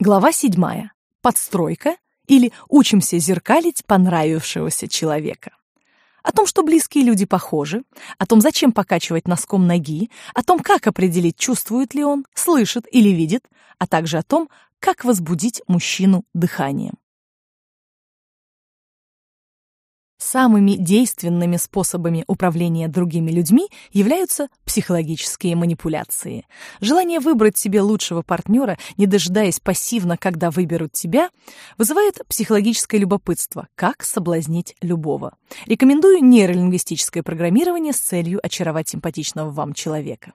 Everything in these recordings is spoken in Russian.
Глава 7. Подстройка или учимся зеркалить понравившегося человека. О том, что близкие люди похожи, о том, зачем покачивать носком ноги, о том, как определить, чувствует ли он, слышит или видит, а также о том, как возбудить мужчину дыханием. Самыми действенными способами управления другими людьми являются психологические манипуляции. Желание выбрать себе лучшего партнера, не дожидаясь пассивно, когда выберут тебя, вызывает психологическое любопытство, как соблазнить любого. Рекомендую нейролингвистическое программирование с целью очаровать симпатичного вам человека.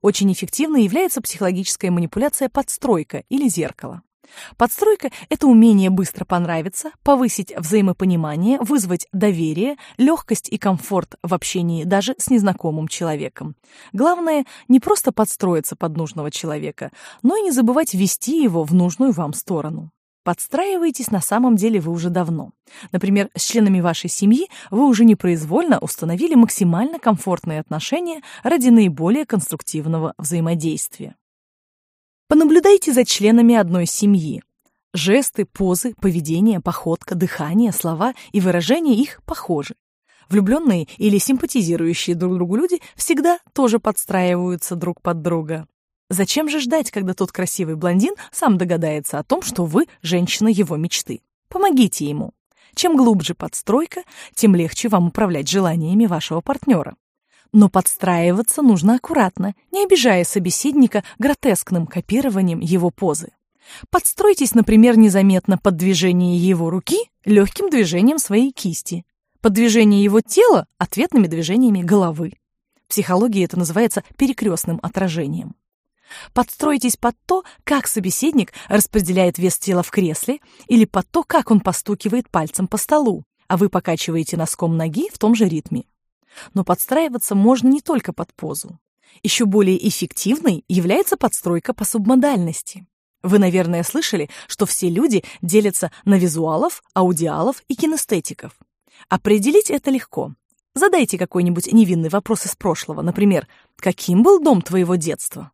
Очень эффективной является психологическая манипуляция подстройка или зеркало. Подстройка — это умение быстро понравиться, повысить взаимопонимание, вызвать доверие, легкость и комфорт в общении даже с незнакомым человеком. Главное — не просто подстроиться под нужного человека, но и не забывать вести его в нужную вам сторону. Подстраиваетесь на самом деле вы уже давно. Например, с членами вашей семьи вы уже непроизвольно установили максимально комфортные отношения ради наиболее конструктивного взаимодействия. Понаблюдайте за членами одной семьи. Жесты, позы, поведение, походка, дыхание, слова и выражения их похожи. Влюбленные или симпатизирующие друг другу люди всегда тоже подстраиваются друг под друга. Зачем же ждать, когда тот красивый блондин сам догадается о том, что вы женщина его мечты? Помогите ему. Чем глубже подстройка, тем легче вам управлять желаниями вашего партнера. Но подстраиваться нужно аккуратно, не обижая собеседника гротескным копированием его позы. Подстройтесь, например, незаметно под движение его руки легким движением своей кисти, под движение его тела ответными движениями головы. В психологии это называется перекрестным отражением. Подстройтесь под то, как собеседник распределяет вес тела в кресле или под то, как он постукивает пальцем по столу, а вы покачиваете носком ноги в том же ритме. Но подстраиваться можно не только под позу. Еще более эффективной является подстройка по субмодальности. Вы, наверное, слышали, что все люди делятся на визуалов, аудиалов и кинестетиков. Определить это легко. Задайте какой-нибудь невинный вопрос из прошлого, например, «Каким был дом твоего детства?»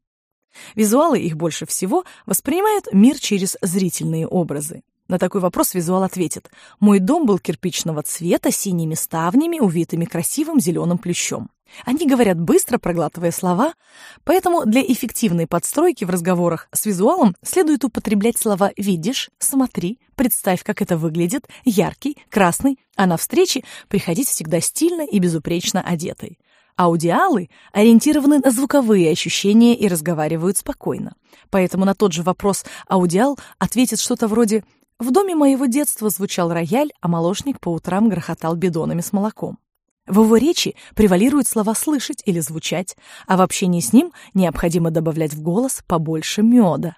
Визуалы их больше всего воспринимают мир через зрительные образы. На такой вопрос визуал ответит. Мой дом был кирпичного цвета, синими ставнями, увитыми красивым зеленым плющом. Они говорят быстро, проглатывая слова, поэтому для эффективной подстройки в разговорах с визуалом следует употреблять слова «видишь», «смотри», «представь, как это выглядит», «яркий», «красный», а на встрече приходить всегда стильно и безупречно одетой. Аудиалы ориентированы на звуковые ощущения и разговаривают спокойно. Поэтому на тот же вопрос аудиал ответит что-то вроде в доме моего детства звучал рояль, а молочник по утрам грохотал бидонами с молоком. В его речи превалируют слова «слышать» или «звучать», а в общении с ним необходимо добавлять в голос побольше меда.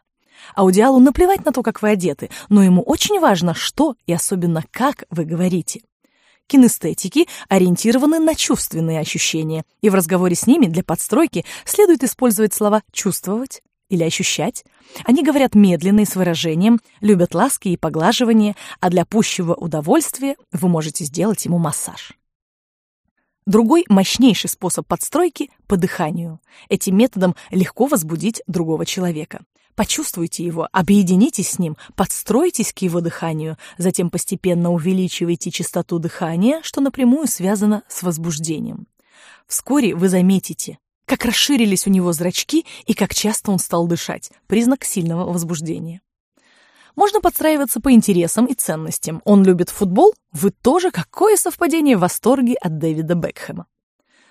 Аудиалу наплевать на то, как вы одеты, но ему очень важно, что и особенно как вы говорите. Кинестетики ориентированы на чувственные ощущения, и в разговоре с ними для подстройки следует использовать слова «чувствовать», или ощущать. Они говорят медленно и с выражением, любят ласки и поглаживания, а для пущего удовольствия вы можете сделать ему массаж. Другой мощнейший способ подстройки – по дыханию. Этим методом легко возбудить другого человека. Почувствуйте его, объединитесь с ним, подстройтесь к его дыханию, затем постепенно увеличивайте частоту дыхания, что напрямую связано с возбуждением. Вскоре вы заметите, как расширились у него зрачки и как часто он стал дышать, признак сильного возбуждения. Можно подстраиваться по интересам и ценностям. Он любит футбол, вы тоже, какое совпадение, в восторге от Дэвида Бекхэма.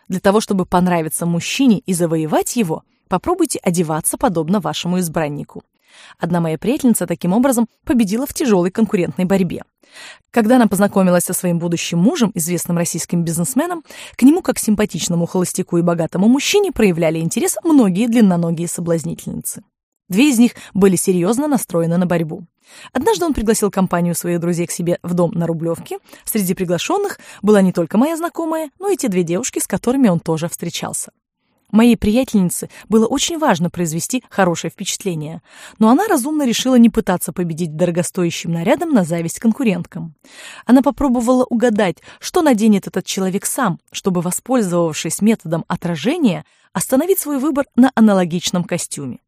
Для того, чтобы понравиться мужчине и завоевать его, попробуйте одеваться подобно вашему избраннику. Одна моя приятельница таким образом победила в тяжелой конкурентной борьбе. Когда она познакомилась со своим будущим мужем, известным российским бизнесменом, к нему, как симпатичному холостяку и богатому мужчине, проявляли интерес многие длинноногие соблазнительницы. Две из них были серьезно настроены на борьбу. Однажды он пригласил компанию своих друзей к себе в дом на Рублевке. Среди приглашенных была не только моя знакомая, но и те две девушки, с которыми он тоже встречался. Моей приятельнице было очень важно произвести хорошее впечатление, но она разумно решила не пытаться победить дорогостоящим нарядом на зависть конкуренткам. Она попробовала угадать, что наденет этот человек сам, чтобы, воспользовавшись методом отражения, остановить свой выбор на аналогичном костюме.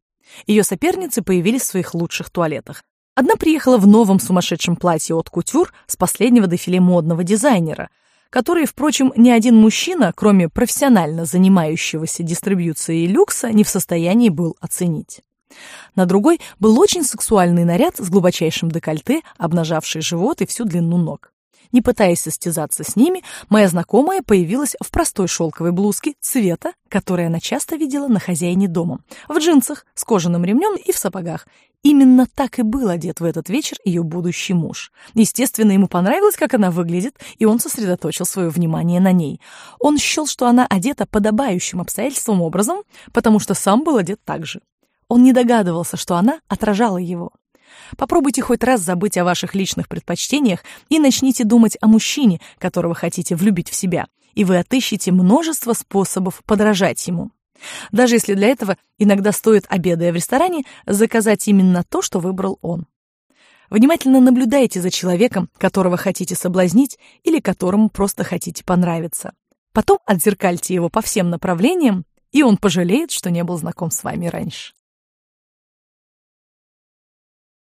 Ее соперницы появились в своих лучших туалетах. Одна приехала в новом сумасшедшем платье от кутюр с последнего дефиле модного дизайнера, который, впрочем, ни один мужчина, кроме профессионально занимающегося дистрибьюцией люкса, не в состоянии был оценить. На другой был очень сексуальный наряд с глубочайшим декольте, обнажавший живот и всю длину ног. Не пытаясь состязаться с ними, моя знакомая появилась в простой шелковой блузке цвета, который она часто видела на хозяине дома, в джинсах, с кожаным ремнем и в сапогах. Именно так и был одет в этот вечер ее будущий муж. Естественно, ему понравилось, как она выглядит, и он сосредоточил свое внимание на ней. Он счел, что она одета подобающим обстоятельствам образом, потому что сам был одет так же. Он не догадывался, что она отражала его. Попробуйте хоть раз забыть о ваших личных предпочтениях и начните думать о мужчине, которого хотите влюбить в себя, и вы отыщете множество способов подражать ему. Даже если для этого иногда стоит, обедая в ресторане, заказать именно то, что выбрал он. Внимательно наблюдайте за человеком, которого хотите соблазнить или которому просто хотите понравиться. Потом отзеркальте его по всем направлениям, и он пожалеет, что не был знаком с вами раньше.